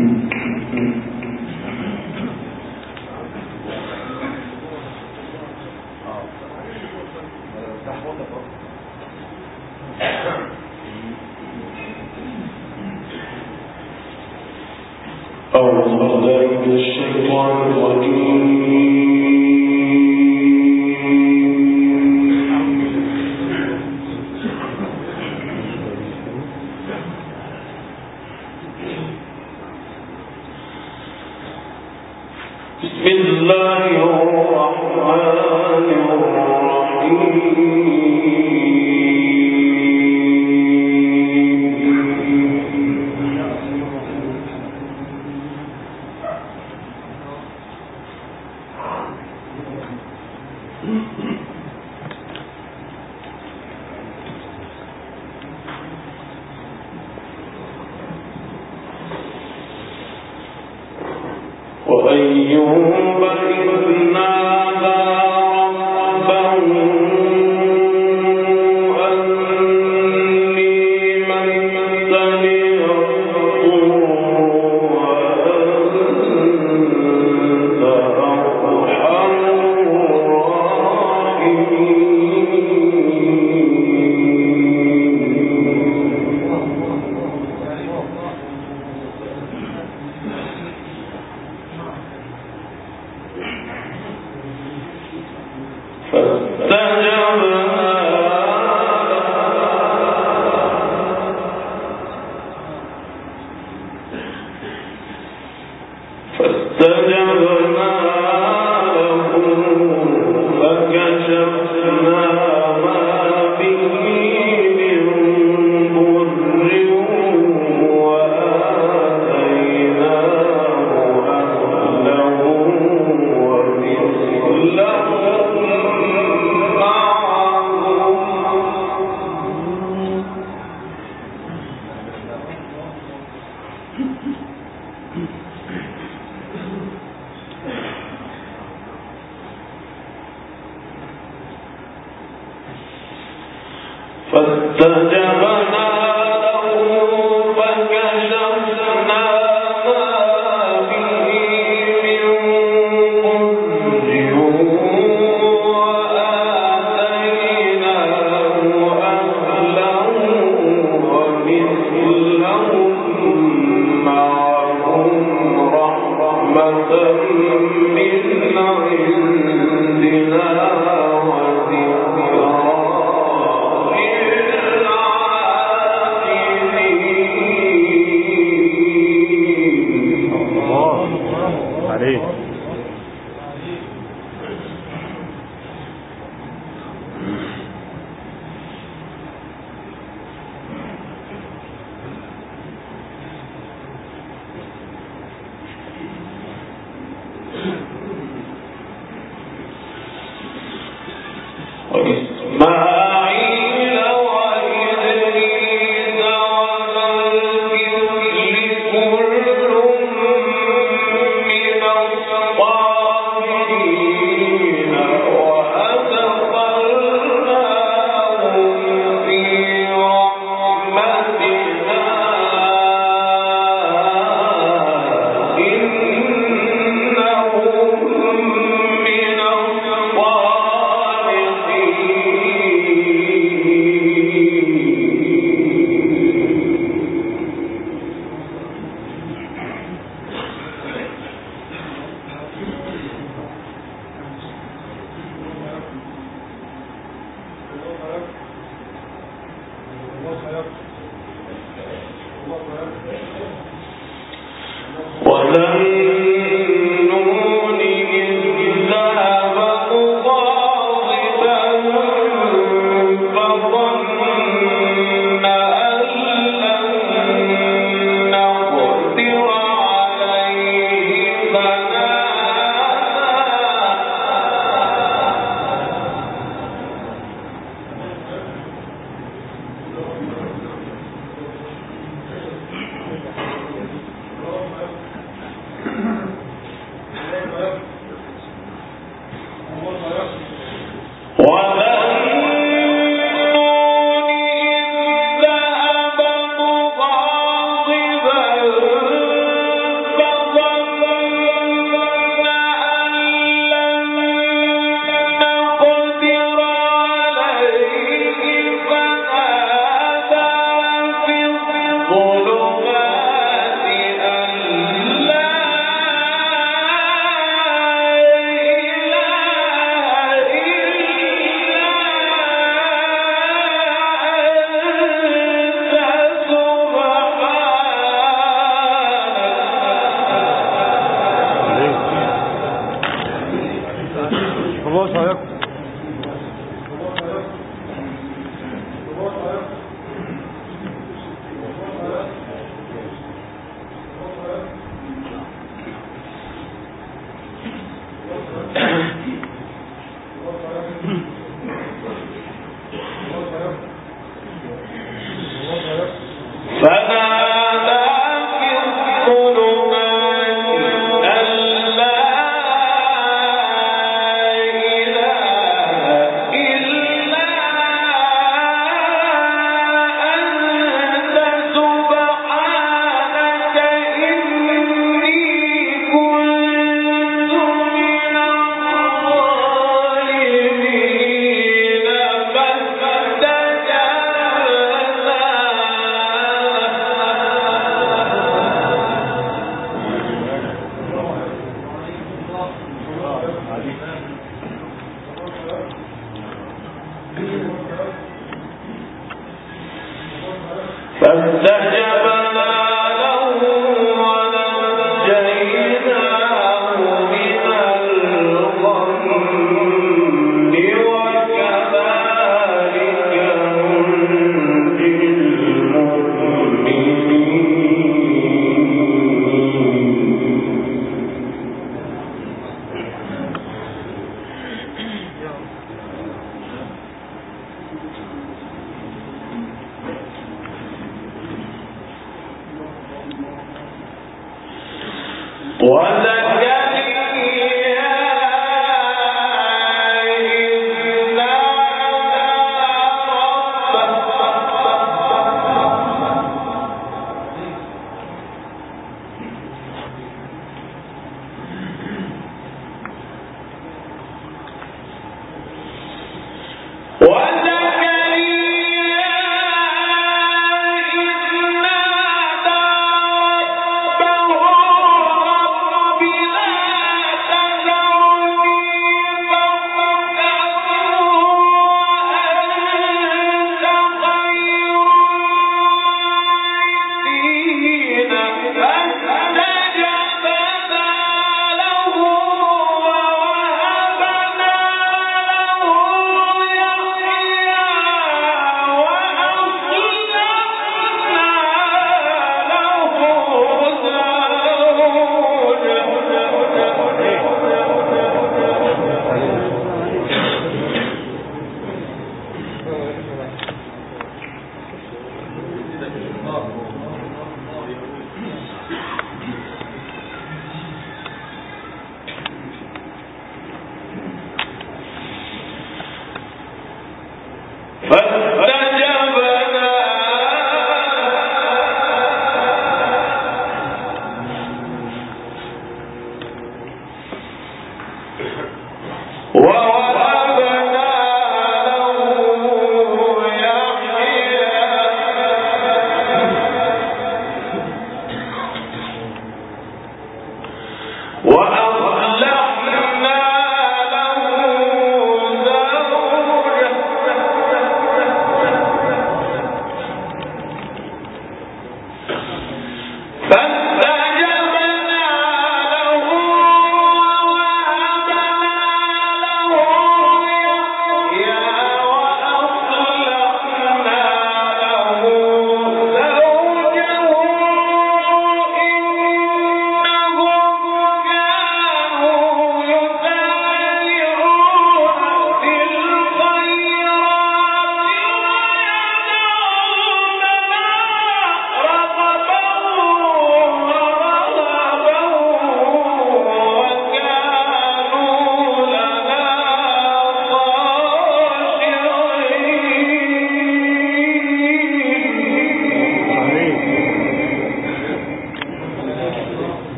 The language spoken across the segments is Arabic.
Mm-hmm.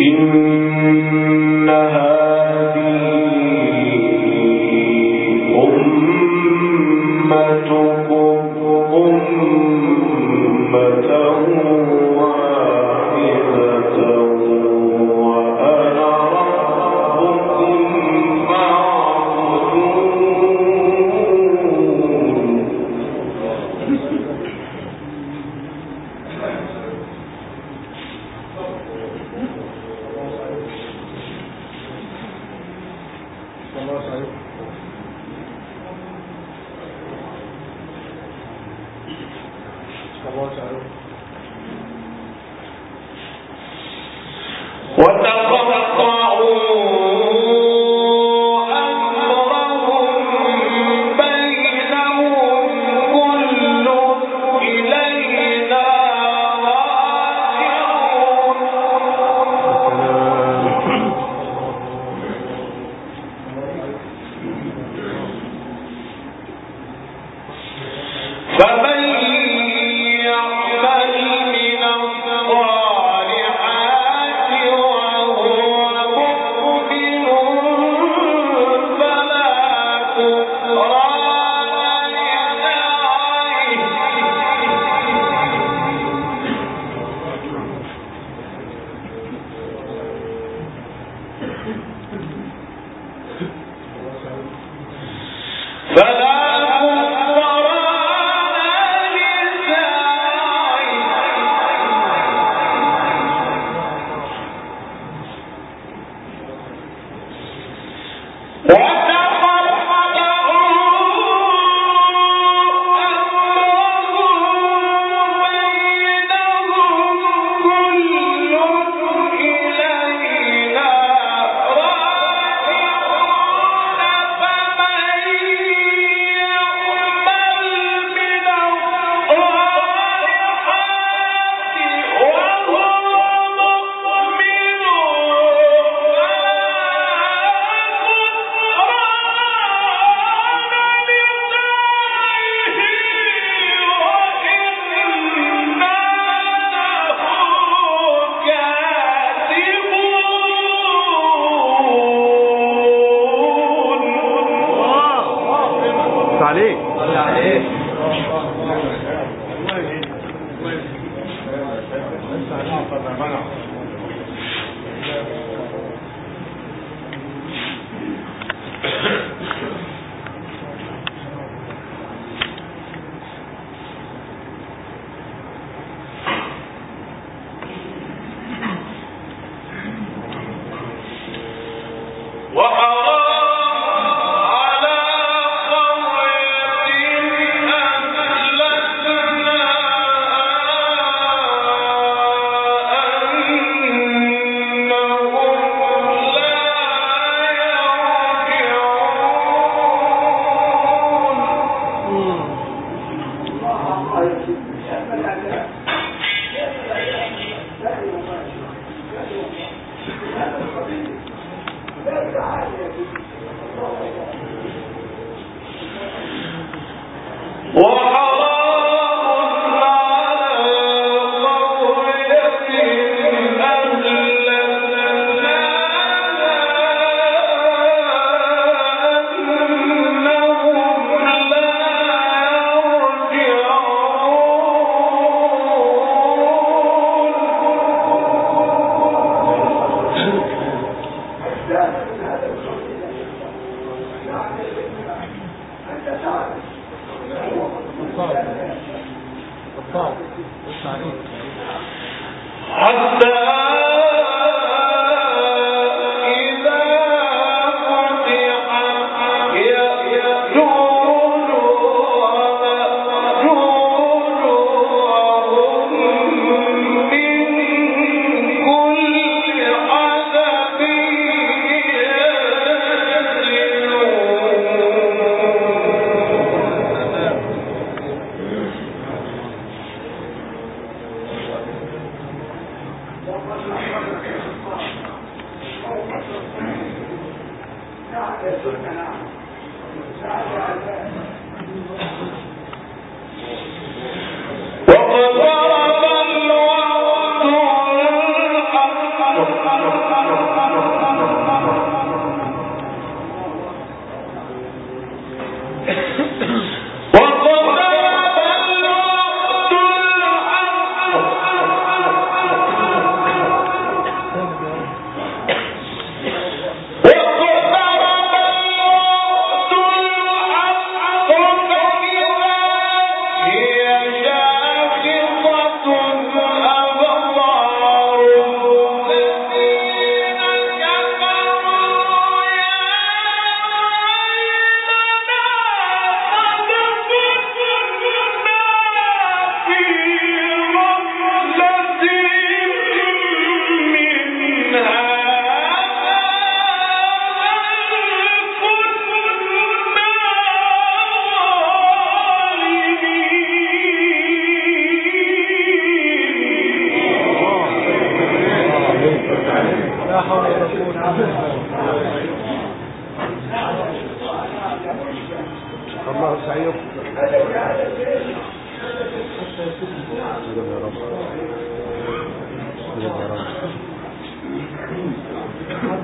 إن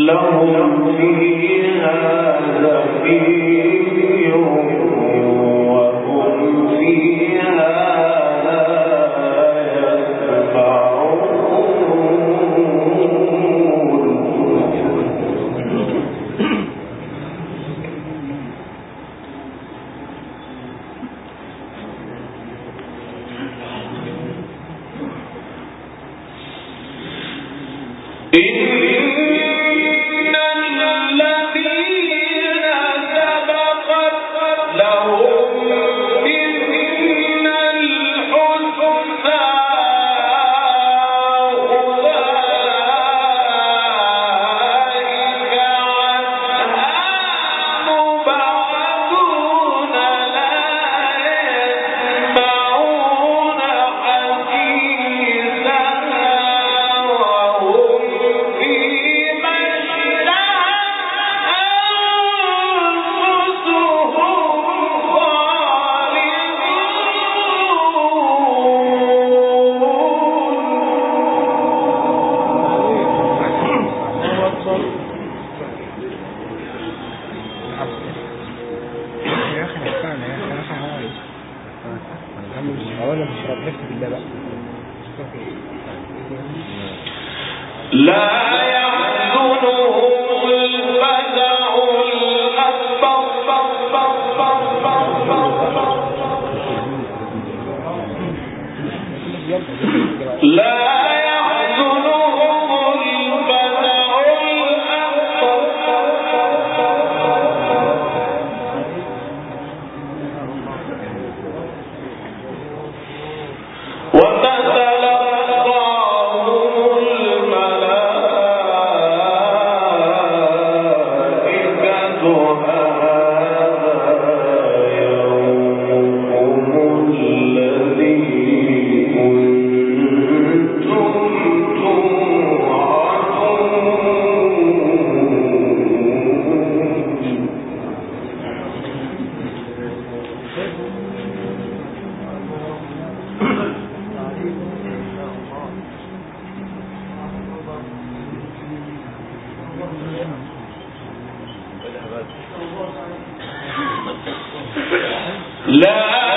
إن الذين ولا تشرب حفظ بالله بقى. لا يحزنهم الفزع الأكبر. لا لا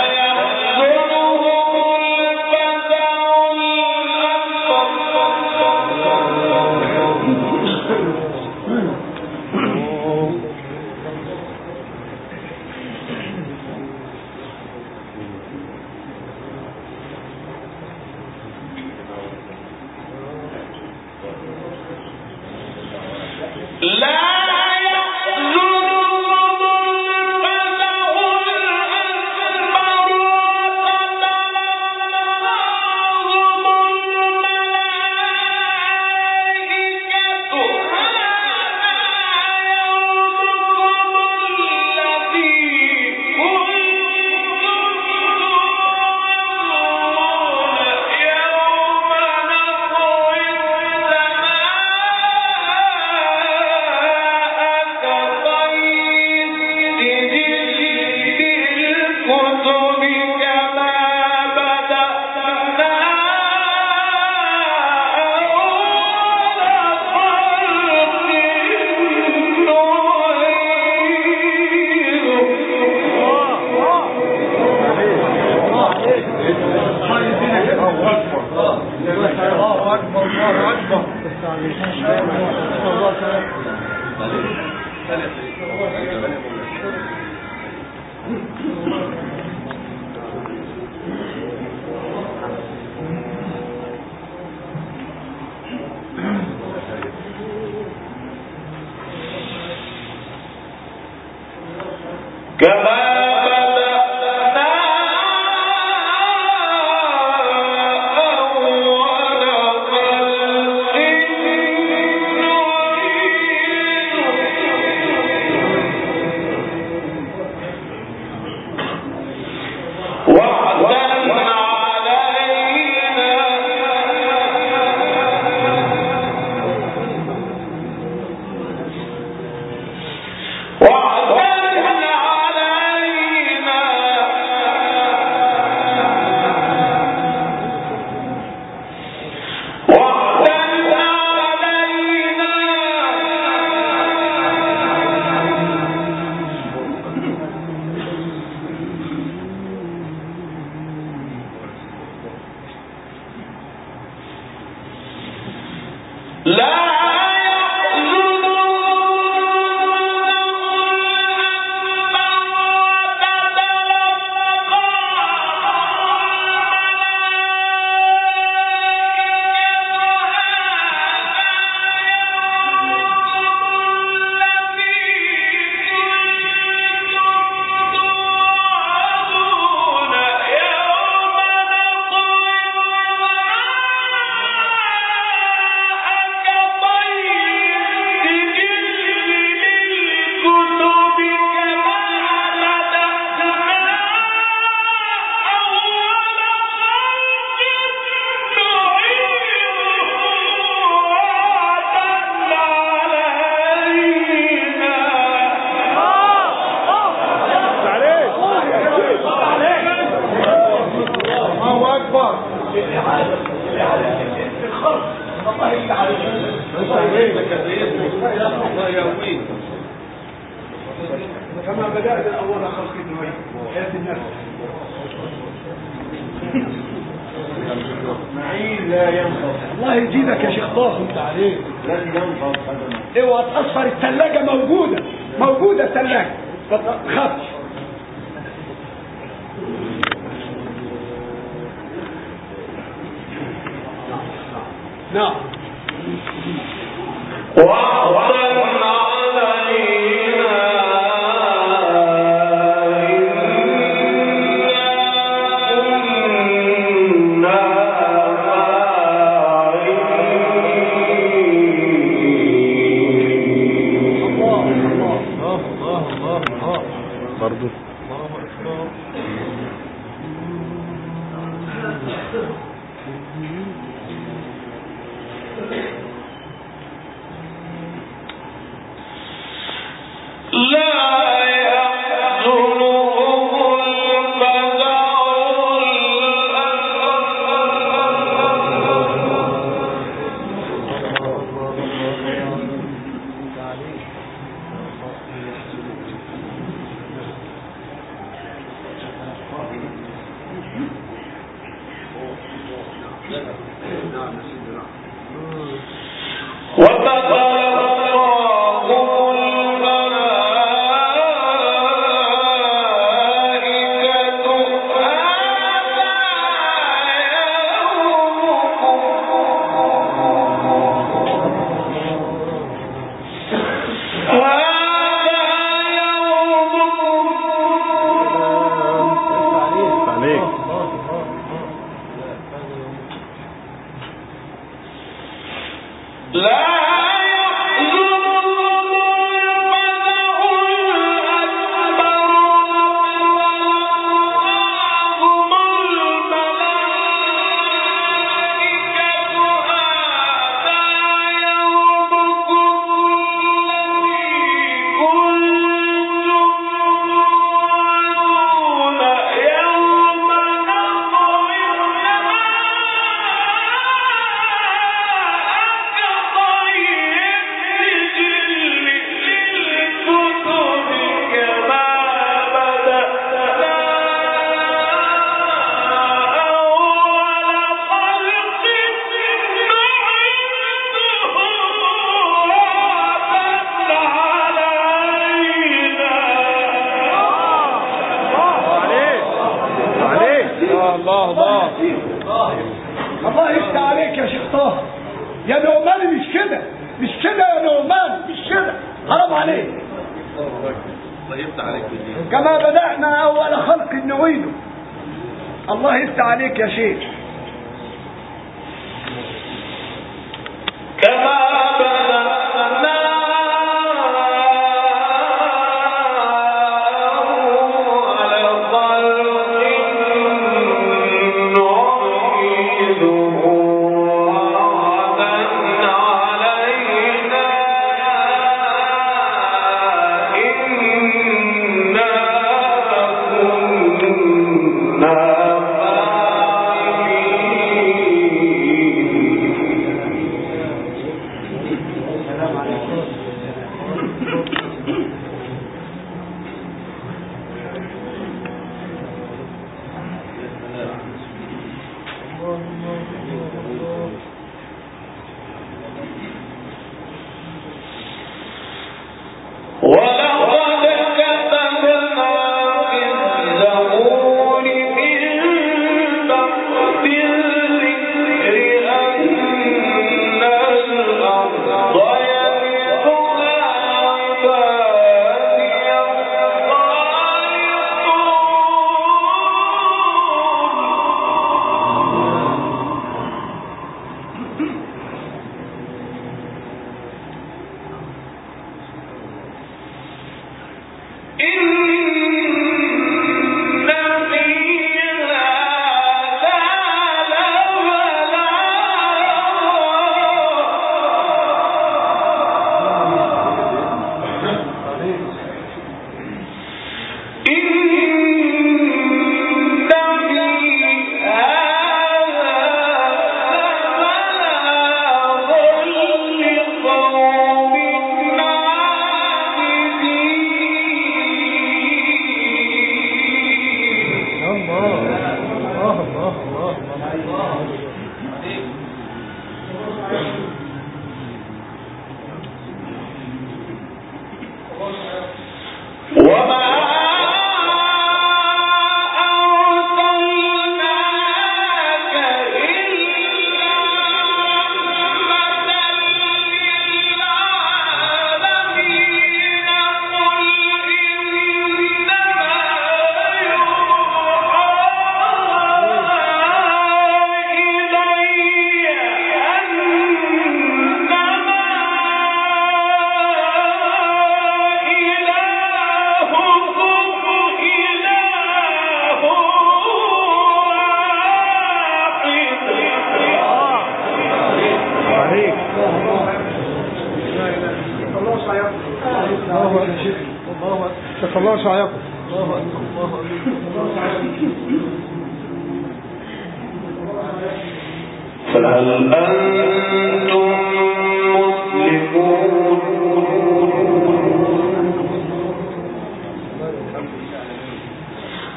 بدأت أول خلق الدنيا. حياة النفس. معين لا ينفض. الله يجيبك يا شيخ طاهر انت عليك. لن ينفض ابدا. اوعى تصفر الثلاجه موجودة. موجودة الثلاجه خطش نعم.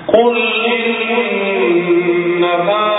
قل إنما